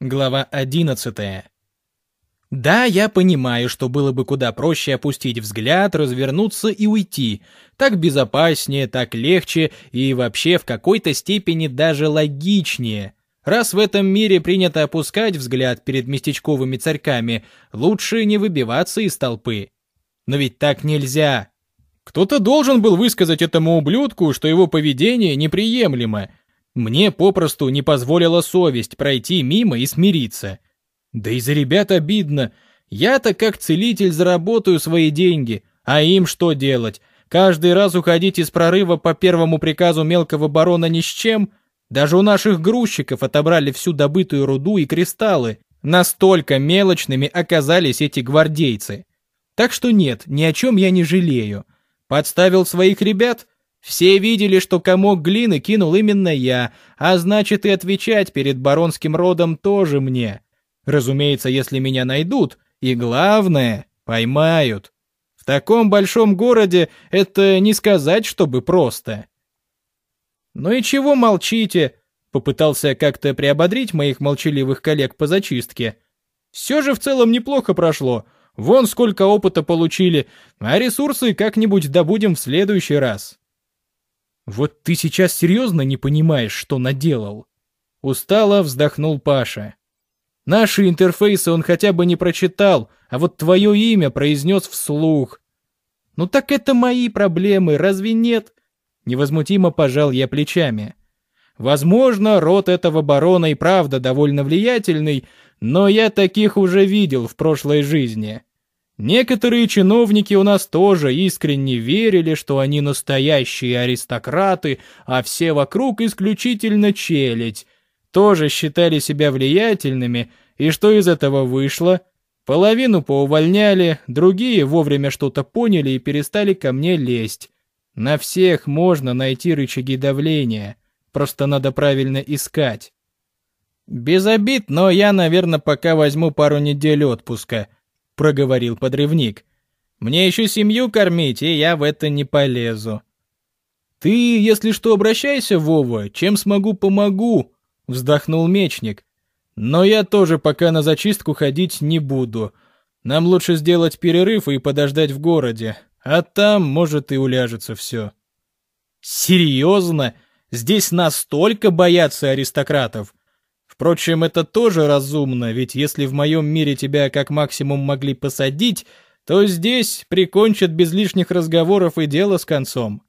Глава 11. Да, я понимаю, что было бы куда проще опустить взгляд, развернуться и уйти. Так безопаснее, так легче и вообще в какой-то степени даже логичнее. Раз в этом мире принято опускать взгляд перед местечковыми царьками, лучше не выбиваться из толпы. Но ведь так нельзя. Кто-то должен был высказать этому ублюдку, что его поведение неприемлемо, мне попросту не позволила совесть пройти мимо и смириться. Да и за ребят обидно. Я-то как целитель заработаю свои деньги, а им что делать? Каждый раз уходить из прорыва по первому приказу мелкого барона ни с чем? Даже у наших грузчиков отобрали всю добытую руду и кристаллы. Настолько мелочными оказались эти гвардейцы. Так что нет, ни о чем я не жалею. Подставил своих ребят? Все видели, что комок глины кинул именно я, а значит и отвечать перед баронским родом тоже мне. Разумеется, если меня найдут, и главное, поймают. В таком большом городе это не сказать, чтобы просто. «Ну и чего молчите?» — попытался как-то приободрить моих молчаливых коллег по зачистке. «Все же в целом неплохо прошло. Вон сколько опыта получили, а ресурсы как-нибудь добудем в следующий раз». «Вот ты сейчас серьезно не понимаешь, что наделал?» Устало вздохнул Паша. «Наши интерфейсы он хотя бы не прочитал, а вот твое имя произнес вслух. Ну так это мои проблемы, разве нет?» Невозмутимо пожал я плечами. Возможно, род этого барона и правда довольно влиятельный, но я таких уже видел в прошлой жизни. Некоторые чиновники у нас тоже искренне верили, что они настоящие аристократы, а все вокруг исключительно челядь. Тоже считали себя влиятельными, и что из этого вышло? Половину поувольняли, другие вовремя что-то поняли и перестали ко мне лезть. На всех можно найти рычаги давления, просто надо правильно искать. Без обид, но я, наверное, пока возьму пару недель отпуска — проговорил подрывник. Мне еще семью кормить, и я в это не полезу. Ты, если что, обращайся, Вова, чем смогу, помогу, вздохнул мечник. Но я тоже пока на зачистку ходить не буду. Нам лучше сделать перерыв и подождать в городе, а там, может, и уляжется все. Серьезно? Здесь настолько боятся аристократов? Впрочем, это тоже разумно, ведь если в моем мире тебя как максимум могли посадить, то здесь прикончат без лишних разговоров и дело с концом.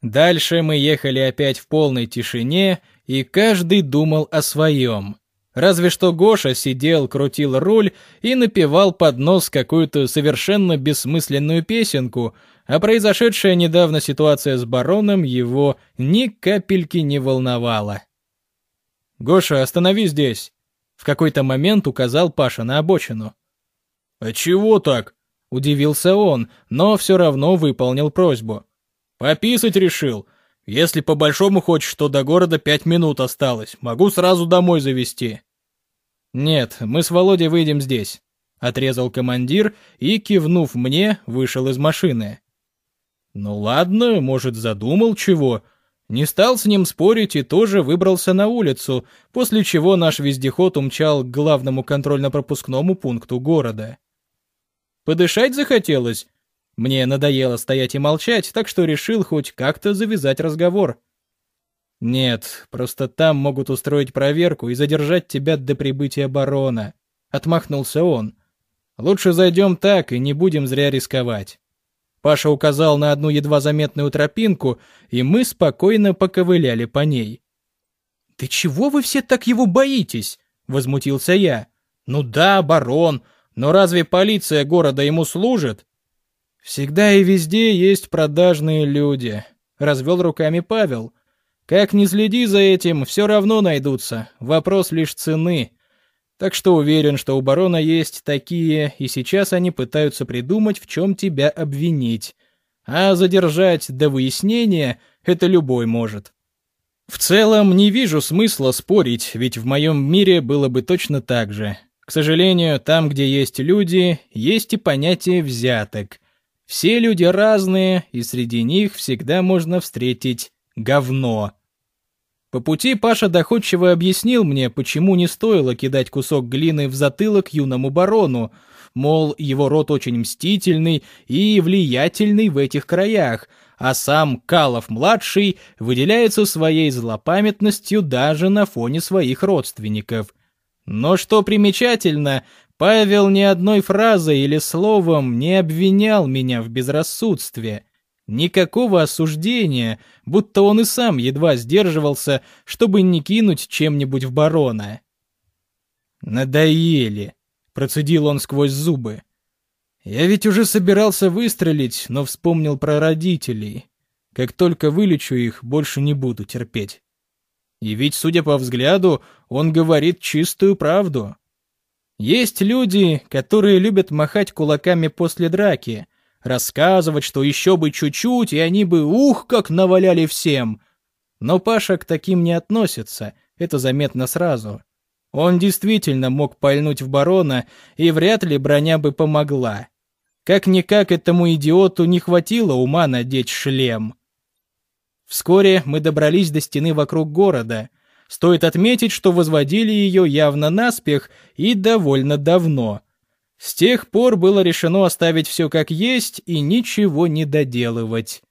Дальше мы ехали опять в полной тишине, и каждый думал о своем. Разве что Гоша сидел, крутил руль и напевал под нос какую-то совершенно бессмысленную песенку, а произошедшая недавно ситуация с бароном его ни капельки не волновала. «Гоша, останови здесь!» В какой-то момент указал Паша на обочину. «А чего так?» — удивился он, но все равно выполнил просьбу. «Пописать решил. Если по-большому хочешь, то до города пять минут осталось. Могу сразу домой завести». «Нет, мы с Володей выйдем здесь», — отрезал командир и, кивнув мне, вышел из машины. «Ну ладно, может, задумал чего?» Не стал с ним спорить и тоже выбрался на улицу, после чего наш вездеход умчал к главному контрольно-пропускному пункту города. Подышать захотелось. Мне надоело стоять и молчать, так что решил хоть как-то завязать разговор. Нет, просто там могут устроить проверку и задержать тебя до прибытия барона. Отмахнулся он. Лучше зайдем так и не будем зря рисковать. Паша указал на одну едва заметную тропинку, и мы спокойно поковыляли по ней. «Ты чего вы все так его боитесь?» — возмутился я. «Ну да, барон, но разве полиция города ему служит?» «Всегда и везде есть продажные люди», — развел руками Павел. «Как ни следи за этим, все равно найдутся. Вопрос лишь цены. Так что уверен, что у барона есть такие, и сейчас они пытаются придумать, в чем тебя обвинить. А задержать до выяснения это любой может. В целом, не вижу смысла спорить, ведь в моем мире было бы точно так же. К сожалению, там, где есть люди, есть и понятие взяток. Все люди разные, и среди них всегда можно встретить говно. По пути Паша доходчиво объяснил мне, почему не стоило кидать кусок глины в затылок юному барону, мол, его род очень мстительный и влиятельный в этих краях, а сам Калов-младший выделяется своей злопамятностью даже на фоне своих родственников. Но что примечательно, Павел ни одной фразой или словом не обвинял меня в безрассудстве. Никакого осуждения, будто он и сам едва сдерживался, чтобы не кинуть чем-нибудь в барона. «Надоели», — процедил он сквозь зубы. «Я ведь уже собирался выстрелить, но вспомнил про родителей. Как только вылечу их, больше не буду терпеть». И ведь, судя по взгляду, он говорит чистую правду. Есть люди, которые любят махать кулаками после драки — рассказывать, что еще бы чуть-чуть, и они бы ух, как наваляли всем. Но Паша к таким не относится, это заметно сразу. Он действительно мог пальнуть в барона, и вряд ли броня бы помогла. Как-никак этому идиоту не хватило ума надеть шлем. Вскоре мы добрались до стены вокруг города. Стоит отметить, что возводили ее явно наспех и довольно давно — с тех пор было решено оставить все как есть и ничего не доделывать.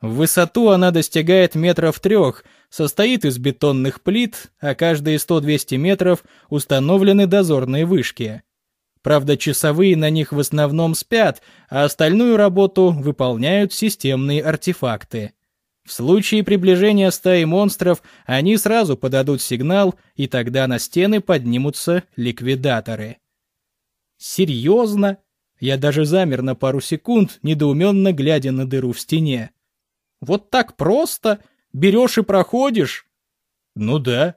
В высоту она достигает метров трех, состоит из бетонных плит, а каждые 100-200 метров установлены дозорные вышки. Правда, часовые на них в основном спят, а остальную работу выполняют системные артефакты. В случае приближения стаи монстров они сразу подадут сигнал, и тогда на стены поднимутся ликвидаторы. Серьезно? Я даже замер на пару секунд, недоуменно глядя на дыру в стене. Вот так просто? Берешь и проходишь? Ну да.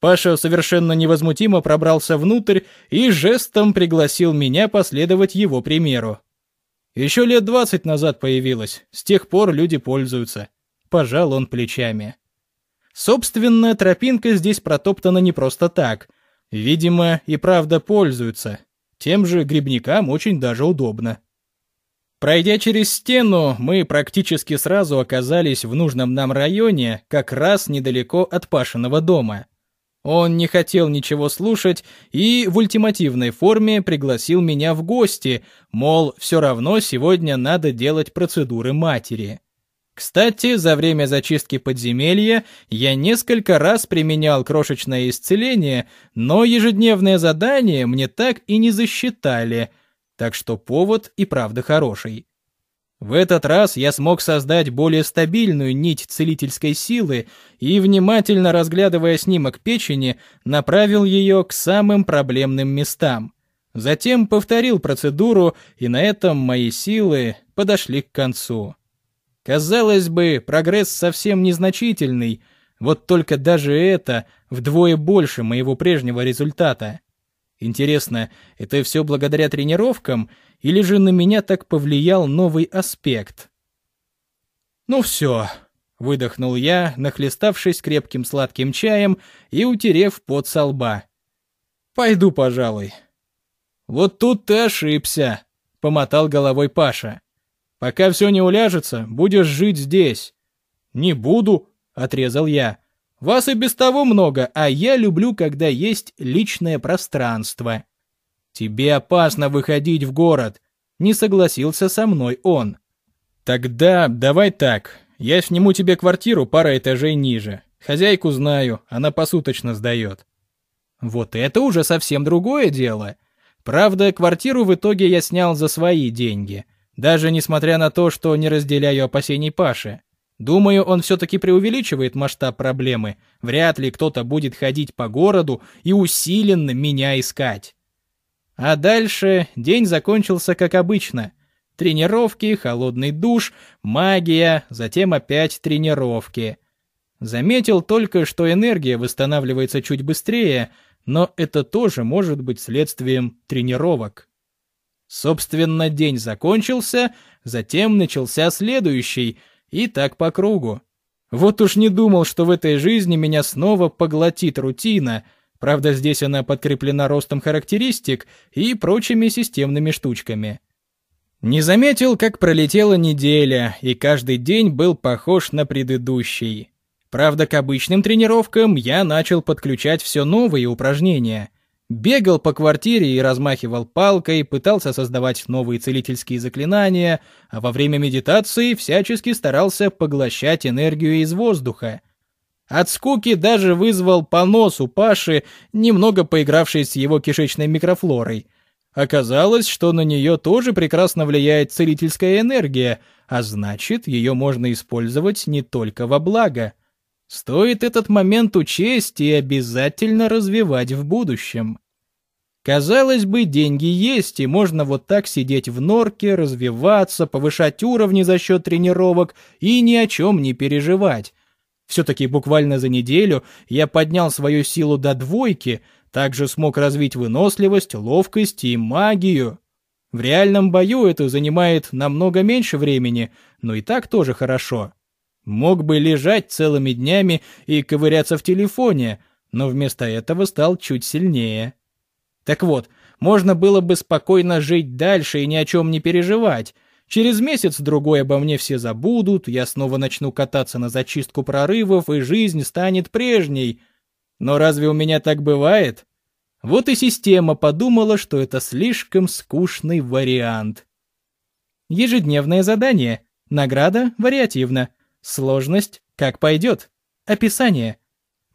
Паша совершенно невозмутимо пробрался внутрь и жестом пригласил меня последовать его примеру. Еще лет двадцать назад появилась, с тех пор люди пользуются. Пожал он плечами. Собственно, тропинка здесь протоптана не просто так. Видимо, и правда пользуются. Тем же грибникам очень даже удобно. Пройдя через стену, мы практически сразу оказались в нужном нам районе, как раз недалеко от Пашиного дома. Он не хотел ничего слушать и в ультимативной форме пригласил меня в гости, мол, все равно сегодня надо делать процедуры матери. Кстати, за время зачистки подземелья я несколько раз применял крошечное исцеление, но ежедневное задание мне так и не засчитали, так что повод и правда хороший. В этот раз я смог создать более стабильную нить целительской силы и, внимательно разглядывая снимок печени, направил ее к самым проблемным местам. Затем повторил процедуру, и на этом мои силы подошли к концу. Казалось бы, прогресс совсем незначительный, вот только даже это вдвое больше моего прежнего результата. Интересно, это все благодаря тренировкам, или же на меня так повлиял новый аспект? Ну все, выдохнул я, нахлеставшись крепким сладким чаем и утерев пот со лба. Пойду, пожалуй. Вот тут ты ошибся, помотал головой Паша. Пока все не уляжется, будешь жить здесь». «Не буду», — отрезал я. «Вас и без того много, а я люблю, когда есть личное пространство». «Тебе опасно выходить в город», — не согласился со мной он. «Тогда давай так. Я сниму тебе квартиру пара этажей ниже. Хозяйку знаю, она посуточно сдает». Вот это уже совсем другое дело. Правда, квартиру в итоге я снял за свои деньги — даже несмотря на то, что не разделяю опасений Паши. Думаю, он все-таки преувеличивает масштаб проблемы. Вряд ли кто-то будет ходить по городу и усиленно меня искать. А дальше день закончился как обычно. Тренировки, холодный душ, магия, затем опять тренировки. Заметил только, что энергия восстанавливается чуть быстрее, но это тоже может быть следствием тренировок. Собственно, день закончился, затем начался следующий, и так по кругу. Вот уж не думал, что в этой жизни меня снова поглотит рутина. Правда, здесь она подкреплена ростом характеристик и прочими системными штучками. Не заметил, как пролетела неделя, и каждый день был похож на предыдущий. Правда, к обычным тренировкам я начал подключать все новые упражнения. Бегал по квартире и размахивал палкой, пытался создавать новые целительские заклинания, а во время медитации всячески старался поглощать энергию из воздуха. От скуки даже вызвал понос у Паши, немного поигравший с его кишечной микрофлорой. Оказалось, что на нее тоже прекрасно влияет целительская энергия, а значит, ее можно использовать не только во благо. Стоит этот момент учесть и обязательно развивать в будущем. Казалось бы, деньги есть, и можно вот так сидеть в норке, развиваться, повышать уровни за счет тренировок и ни о чем не переживать. Все-таки буквально за неделю я поднял свою силу до двойки, также смог развить выносливость, ловкость и магию. В реальном бою это занимает намного меньше времени, но и так тоже хорошо. Мог бы лежать целыми днями и ковыряться в телефоне, но вместо этого стал чуть сильнее. Так вот, можно было бы спокойно жить дальше и ни о чем не переживать. Через месяц-другой обо мне все забудут, я снова начну кататься на зачистку прорывов, и жизнь станет прежней. Но разве у меня так бывает? Вот и система подумала, что это слишком скучный вариант. Ежедневное задание. Награда вариативна. Сложность как пойдет. Описание.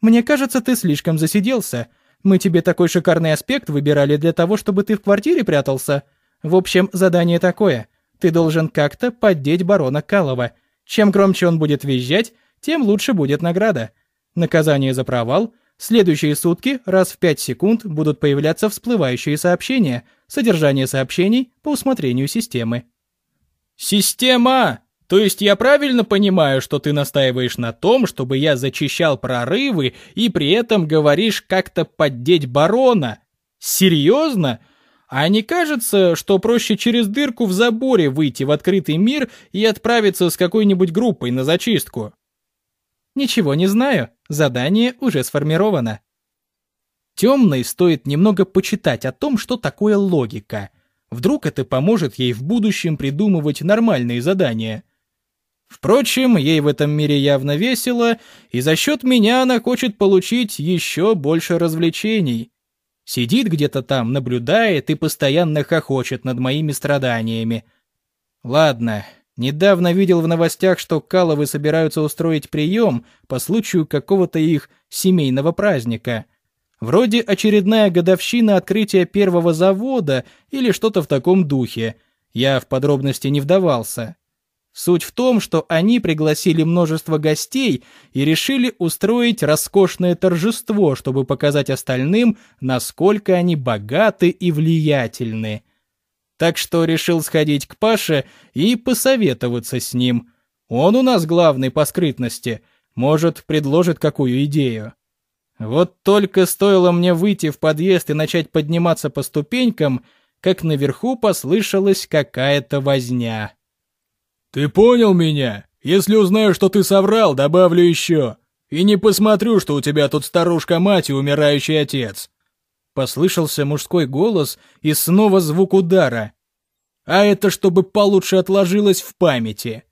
Мне кажется, ты слишком засиделся. Мы тебе такой шикарный аспект выбирали для того, чтобы ты в квартире прятался. В общем, задание такое. Ты должен как-то поддеть барона Калова. Чем громче он будет визжать, тем лучше будет награда. Наказание за провал. Следующие сутки раз в 5 секунд будут появляться всплывающие сообщения. Содержание сообщений по усмотрению системы. «Система!» То есть я правильно понимаю, что ты настаиваешь на том, чтобы я зачищал прорывы и при этом говоришь как-то поддеть барона? Серьезно? А не кажется, что проще через дырку в заборе выйти в открытый мир и отправиться с какой-нибудь группой на зачистку? Ничего не знаю, задание уже сформировано. Темной стоит немного почитать о том, что такое логика. Вдруг это поможет ей в будущем придумывать нормальные задания – Впрочем, ей в этом мире явно весело, и за счет меня она хочет получить еще больше развлечений. Сидит где-то там, наблюдает и постоянно хохочет над моими страданиями. Ладно, недавно видел в новостях, что Каловы собираются устроить прием по случаю какого-то их семейного праздника. Вроде очередная годовщина открытия первого завода или что-то в таком духе. Я в подробности не вдавался. Суть в том, что они пригласили множество гостей и решили устроить роскошное торжество, чтобы показать остальным, насколько они богаты и влиятельны. Так что решил сходить к Паше и посоветоваться с ним. Он у нас главный по скрытности, может, предложит какую идею. Вот только стоило мне выйти в подъезд и начать подниматься по ступенькам, как наверху послышалась какая-то возня. «Ты понял меня? Если узнаю, что ты соврал, добавлю еще. И не посмотрю, что у тебя тут старушка-мать и умирающий отец». Послышался мужской голос и снова звук удара. А это чтобы получше отложилось в памяти.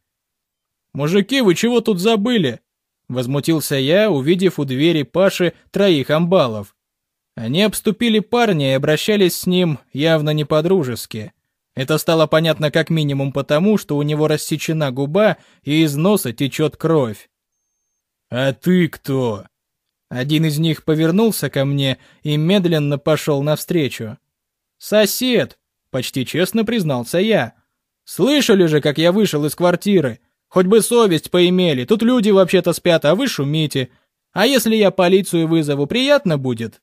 «Мужики, вы чего тут забыли?» Возмутился я, увидев у двери Паши троих амбалов. Они обступили парня и обращались с ним явно не по-дружески. Это стало понятно как минимум потому, что у него рассечена губа и из носа течет кровь. «А ты кто?» Один из них повернулся ко мне и медленно пошел навстречу. «Сосед!» — почти честно признался я. «Слышали же, как я вышел из квартиры? Хоть бы совесть поимели, тут люди вообще-то спят, а вы шумите. А если я полицию вызову, приятно будет?»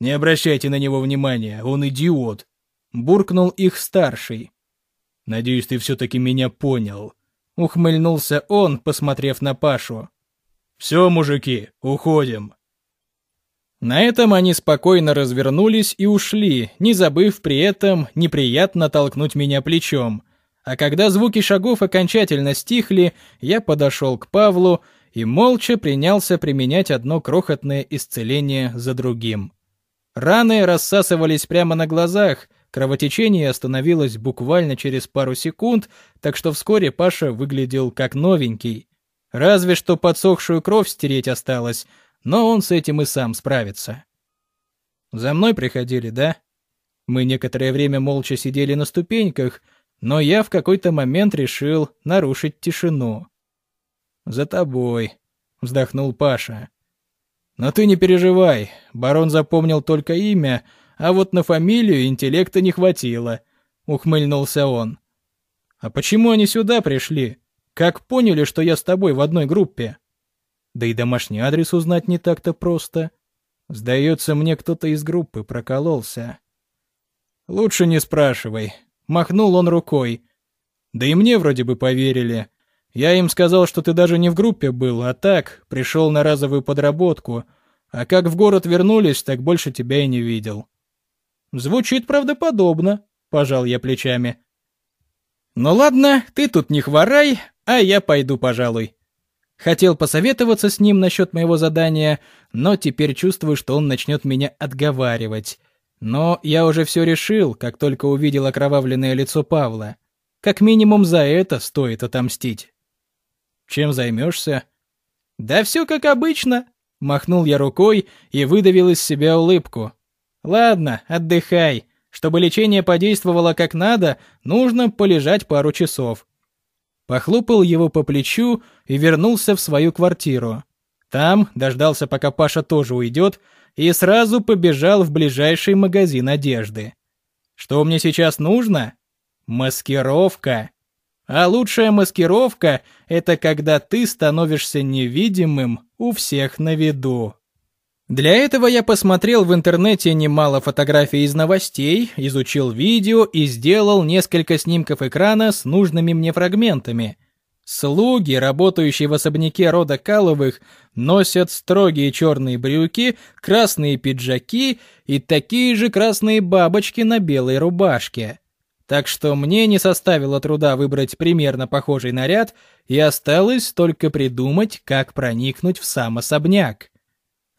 «Не обращайте на него внимания, он идиот», буркнул их старший. «Надеюсь, ты все-таки меня понял», — ухмыльнулся он, посмотрев на Пашу. «Все, мужики, уходим». На этом они спокойно развернулись и ушли, не забыв при этом неприятно толкнуть меня плечом. А когда звуки шагов окончательно стихли, я подошел к Павлу и молча принялся применять одно крохотное исцеление за другим. Раны рассасывались прямо на глазах, Кровотечение остановилось буквально через пару секунд, так что вскоре Паша выглядел как новенький. Разве что подсохшую кровь стереть осталось, но он с этим и сам справится. За мной приходили, да? Мы некоторое время молча сидели на ступеньках, но я в какой-то момент решил нарушить тишину. «За тобой», — вздохнул Паша. «Но ты не переживай, барон запомнил только имя, а вот на фамилию интеллекта не хватило», — ухмыльнулся он. «А почему они сюда пришли? Как поняли, что я с тобой в одной группе?» Да и домашний адрес узнать не так-то просто. Сдается мне, кто-то из группы прокололся. «Лучше не спрашивай», — махнул он рукой. «Да и мне вроде бы поверили. Я им сказал, что ты даже не в группе был, а так, пришел на разовую подработку. А как в город вернулись, так больше тебя и не видел». «Звучит правдоподобно», — пожал я плечами. «Ну ладно, ты тут не хворай, а я пойду, пожалуй». Хотел посоветоваться с ним насчет моего задания, но теперь чувствую, что он начнет меня отговаривать. Но я уже все решил, как только увидел окровавленное лицо Павла. Как минимум за это стоит отомстить. Чем займешься? Да все как обычно. Махнул я рукой и выдавил из себя улыбку. Ладно, отдыхай. Чтобы лечение подействовало как надо, нужно полежать пару часов. Похлопал его по плечу и вернулся в свою квартиру. Там дождался, пока Паша тоже уйдет, и сразу побежал в ближайший магазин одежды. Что мне сейчас нужно? Маскировка. А лучшая маскировка — это когда ты становишься невидимым у всех на виду. Для этого я посмотрел в интернете немало фотографий из новостей, изучил видео и сделал несколько снимков экрана с нужными мне фрагментами — Слуги, работающие в особняке рода Каловых, носят строгие черные брюки, красные пиджаки и такие же красные бабочки на белой рубашке. Так что мне не составило труда выбрать примерно похожий наряд, и осталось только придумать, как проникнуть в сам особняк.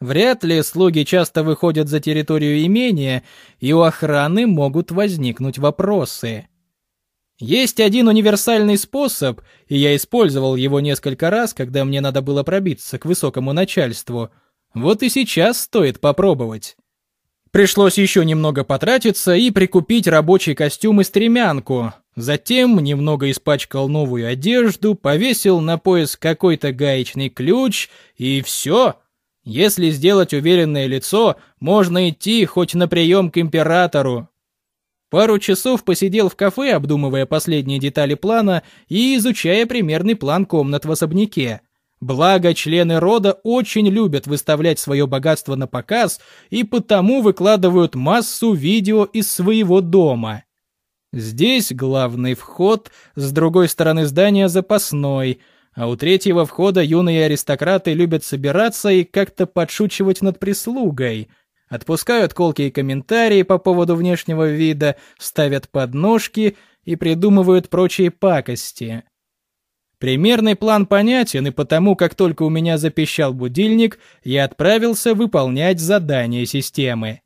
Вряд ли слуги часто выходят за территорию имения, и у охраны могут возникнуть вопросы. Есть один универсальный способ, и я использовал его несколько раз, когда мне надо было пробиться к высокому начальству. Вот и сейчас стоит попробовать. Пришлось еще немного потратиться и прикупить рабочий костюм и стремянку. Затем немного испачкал новую одежду, повесил на пояс какой-то гаечный ключ, и все. Если сделать уверенное лицо, можно идти хоть на прием к императору. Пару часов посидел в кафе, обдумывая последние детали плана и изучая примерный план комнат в особняке. Благо, члены рода очень любят выставлять свое богатство на показ и потому выкладывают массу видео из своего дома. Здесь главный вход, с другой стороны здания запасной, а у третьего входа юные аристократы любят собираться и как-то подшучивать над прислугой – Отпускают колкие комментарии по поводу внешнего вида, ставят подножки и придумывают прочие пакости. Примерный план понятен, и потому, как только у меня запищал будильник, я отправился выполнять задание системы.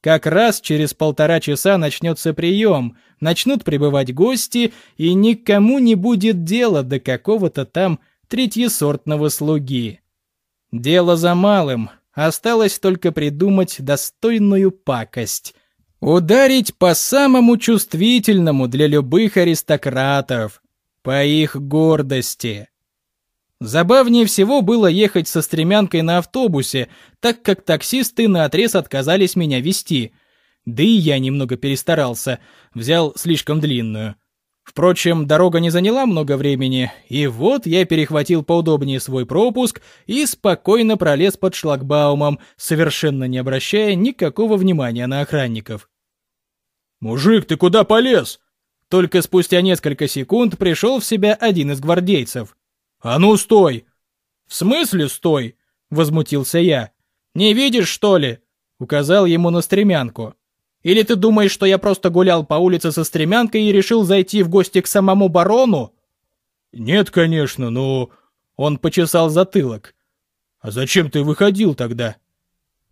Как раз через полтора часа начнется прием, начнут прибывать гости, и никому не будет дела до какого-то там третьесортного слуги. Дело за малым Осталось только придумать достойную пакость. Ударить по самому чувствительному для любых аристократов. По их гордости. Забавнее всего было ехать со стремянкой на автобусе, так как таксисты наотрез отказались меня вести. Да и я немного перестарался, взял слишком длинную. Впрочем, дорога не заняла много времени, и вот я перехватил поудобнее свой пропуск и спокойно пролез под шлагбаумом, совершенно не обращая никакого внимания на охранников. «Мужик, ты куда полез?» Только спустя несколько секунд пришел в себя один из гвардейцев. «А ну, стой!» «В смысле стой?» — возмутился я. «Не видишь, что ли?» — указал ему на стремянку. Или ты думаешь, что я просто гулял по улице со стремянкой и решил зайти в гости к самому барону? Нет, конечно, но... Он почесал затылок. А зачем ты выходил тогда?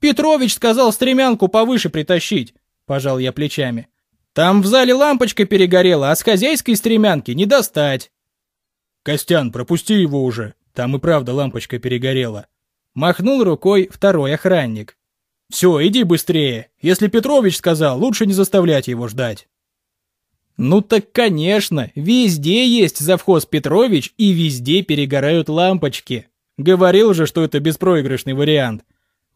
Петрович сказал стремянку повыше притащить, пожал я плечами. Там в зале лампочка перегорела, а с хозяйской стремянки не достать. Костян, пропусти его уже, Там и правда лампочка перегорела. Махнул рукой второй охранник. «Все, иди быстрее. Если Петрович сказал, лучше не заставлять его ждать». Ну так, конечно, везде есть завхоз Петрович и везде перегорают лампочки. Говорил же, что это беспроигрышный вариант.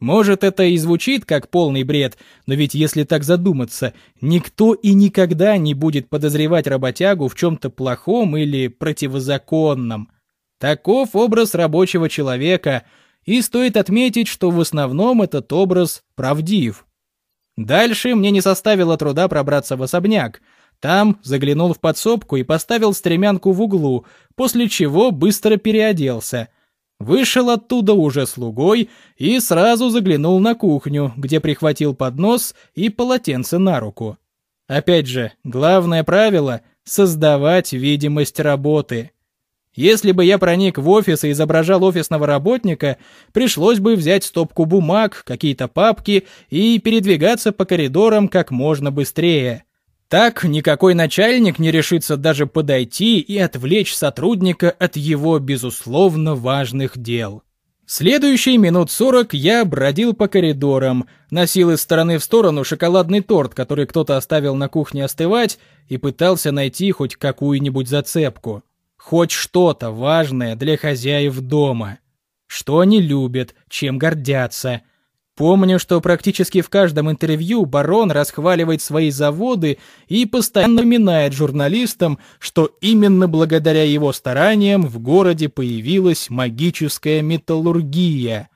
Может, это и звучит как полный бред, но ведь если так задуматься, никто и никогда не будет подозревать работягу в чем-то плохом или противозаконном. Таков образ рабочего человека, и стоит отметить, что в основном этот образ правдив. Дальше мне не составило труда пробраться в особняк. Там заглянул в подсобку и поставил стремянку в углу, после чего быстро переоделся – Вышел оттуда уже слугой и сразу заглянул на кухню, где прихватил поднос и полотенце на руку. Опять же, главное правило — создавать видимость работы. Если бы я проник в офис и изображал офисного работника, пришлось бы взять стопку бумаг, какие-то папки и передвигаться по коридорам как можно быстрее. Так никакой начальник не решится даже подойти и отвлечь сотрудника от его, безусловно, важных дел. Следующие минут сорок я бродил по коридорам, носил из стороны в сторону шоколадный торт, который кто-то оставил на кухне остывать, и пытался найти хоть какую-нибудь зацепку. Хоть что-то важное для хозяев дома. Что они любят, чем гордятся – Помню, что практически в каждом интервью барон расхваливает свои заводы и постоянно напоминает журналистам, что именно благодаря его стараниям в городе появилась магическая металлургия.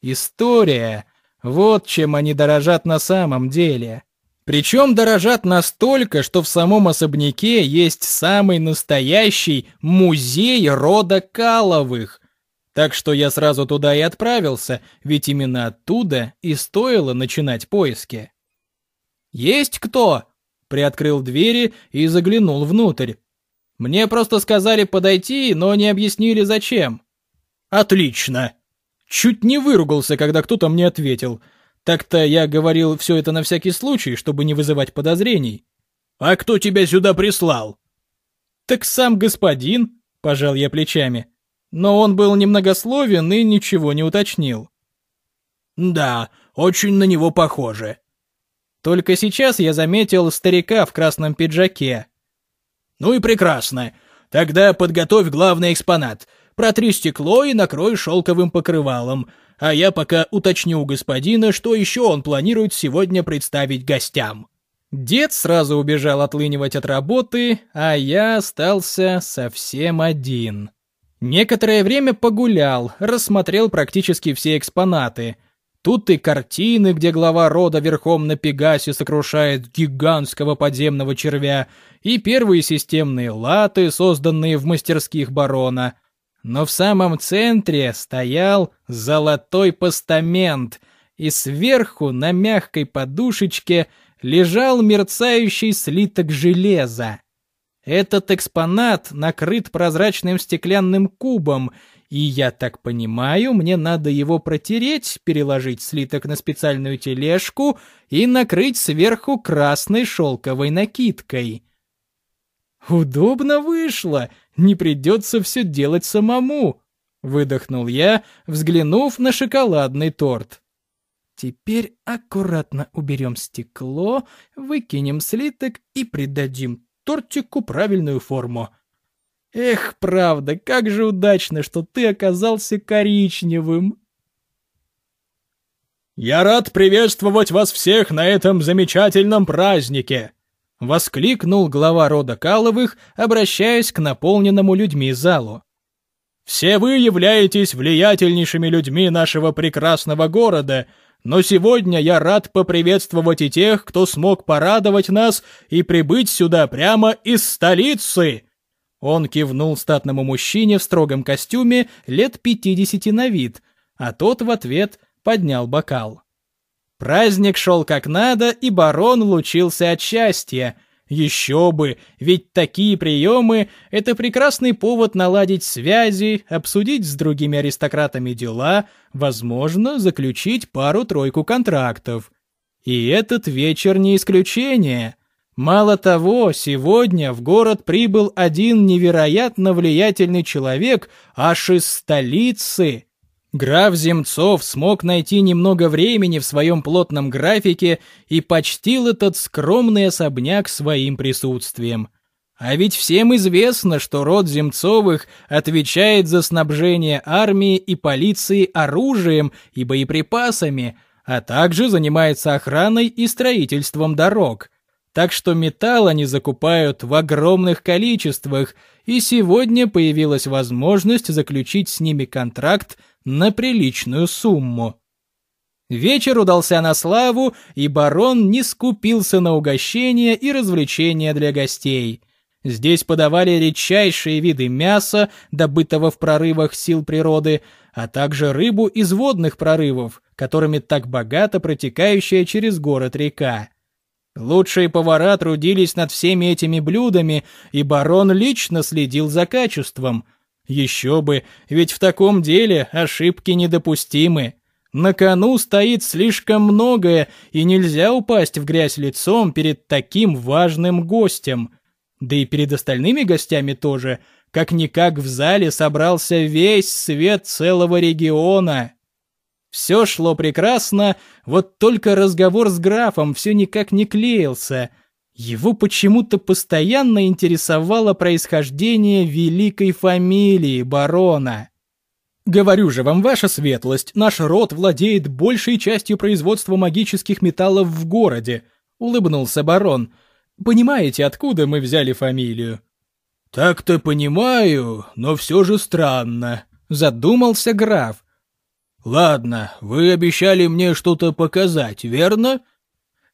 История. Вот чем они дорожат на самом деле. Причем дорожат настолько, что в самом особняке есть самый настоящий музей рода Каловых, так что я сразу туда и отправился, ведь именно оттуда и стоило начинать поиски. «Есть кто?» — приоткрыл двери и заглянул внутрь. «Мне просто сказали подойти, но не объяснили зачем». «Отлично!» Чуть не выругался, когда кто-то мне ответил. Так-то я говорил все это на всякий случай, чтобы не вызывать подозрений. «А кто тебя сюда прислал?» «Так сам господин», — пожал я плечами но он был немногословен и ничего не уточнил. «Да, очень на него похоже». Только сейчас я заметил старика в красном пиджаке. «Ну и прекрасно. Тогда подготовь главный экспонат. Протри стекло и накрой шелковым покрывалом. А я пока уточню у господина, что еще он планирует сегодня представить гостям». Дед сразу убежал отлынивать от работы, а я остался совсем один. Некоторое время погулял, рассмотрел практически все экспонаты. Тут и картины, где глава рода верхом на Пегасе сокрушает гигантского подземного червя, и первые системные латы, созданные в мастерских барона. Но в самом центре стоял золотой постамент, и сверху на мягкой подушечке лежал мерцающий слиток железа. Этот экспонат накрыт прозрачным стеклянным кубом, и я так понимаю, мне надо его протереть, переложить слиток на специальную тележку и накрыть сверху красной шелковой накидкой. Удобно вышло, не придется все делать самому, выдохнул я, взглянув на шоколадный торт. Теперь аккуратно уберем стекло, выкинем слиток и придадим тортику правильную форму. Эх, правда, как же удачно, что ты оказался коричневым. «Я рад приветствовать вас всех на этом замечательном празднике!» — воскликнул глава рода Каловых, обращаясь к наполненному людьми залу. «Все вы являетесь влиятельнейшими людьми нашего прекрасного города, но сегодня я рад поприветствовать и тех, кто смог порадовать нас и прибыть сюда прямо из столицы!» Он кивнул статному мужчине в строгом костюме лет пятидесяти на вид, а тот в ответ поднял бокал. Праздник шел как надо, и барон лучился от счастья — еще бы, ведь такие приемы – это прекрасный повод наладить связи, обсудить с другими аристократами дела, возможно, заключить пару-тройку контрактов. И этот вечер не исключение. Мало того, сегодня в город прибыл один невероятно влиятельный человек аж из столицы. Граф Земцов смог найти немного времени в своем плотном графике и почтил этот скромный особняк своим присутствием. А ведь всем известно, что род Земцовых отвечает за снабжение армии и полиции оружием и боеприпасами, а также занимается охраной и строительством дорог. Так что металл они закупают в огромных количествах, и сегодня появилась возможность заключить с ними контракт на приличную сумму. Вечер удался на славу, и барон не скупился на угощения и развлечения для гостей. Здесь подавали редчайшие виды мяса, добытого в прорывах сил природы, а также рыбу из водных прорывов, которыми так богато протекающая через город река. Лучшие повара трудились над всеми этими блюдами, и барон лично следил за качеством. Еще бы, ведь в таком деле ошибки недопустимы. На кону стоит слишком многое, и нельзя упасть в грязь лицом перед таким важным гостем. Да и перед остальными гостями тоже. Как-никак в зале собрался весь свет целого региона. Все шло прекрасно, вот только разговор с графом все никак не клеился. Его почему-то постоянно интересовало происхождение великой фамилии барона. «Говорю же вам, ваша светлость, наш род владеет большей частью производства магических металлов в городе», — улыбнулся барон. «Понимаете, откуда мы взяли фамилию?» «Так-то понимаю, но все же странно», — задумался граф. «Ладно, вы обещали мне что-то показать, верно?»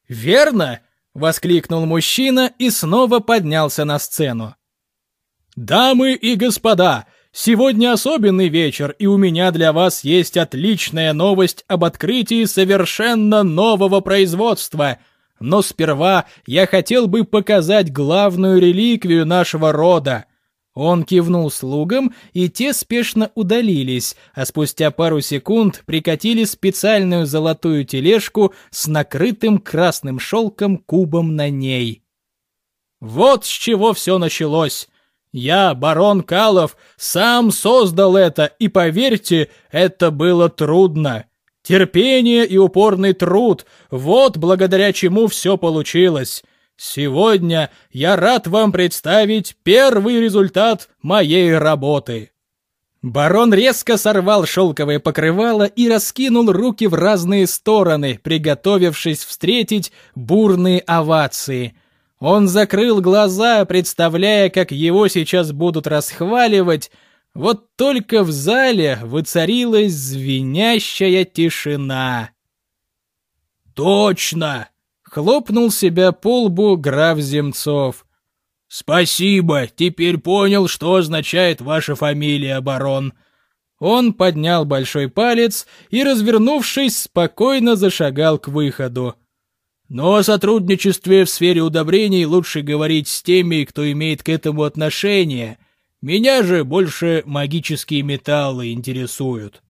«Верно!» — воскликнул мужчина и снова поднялся на сцену. «Дамы и господа, сегодня особенный вечер, и у меня для вас есть отличная новость об открытии совершенно нового производства. Но сперва я хотел бы показать главную реликвию нашего рода — он кивнул слугам, и те спешно удалились, а спустя пару секунд прикатили специальную золотую тележку с накрытым красным шелком кубом на ней. Вот с чего все началось. Я, барон Калов, сам создал это, и поверьте, это было трудно. Терпение и упорный труд — вот благодаря чему все получилось. Сегодня я рад вам представить первый результат моей работы. Барон резко сорвал шелковое покрывало и раскинул руки в разные стороны, приготовившись встретить бурные овации. Он закрыл глаза, представляя, как его сейчас будут расхваливать, вот только в зале воцарилась звенящая тишина. «Точно!» Хлопнул себя по лбу граф Земцов. «Спасибо, теперь понял, что означает ваша фамилия, барон». Он поднял большой палец и, развернувшись, спокойно зашагал к выходу. Но о сотрудничестве в сфере удобрений лучше говорить с теми, кто имеет к этому отношение. Меня же больше магические металлы интересуют.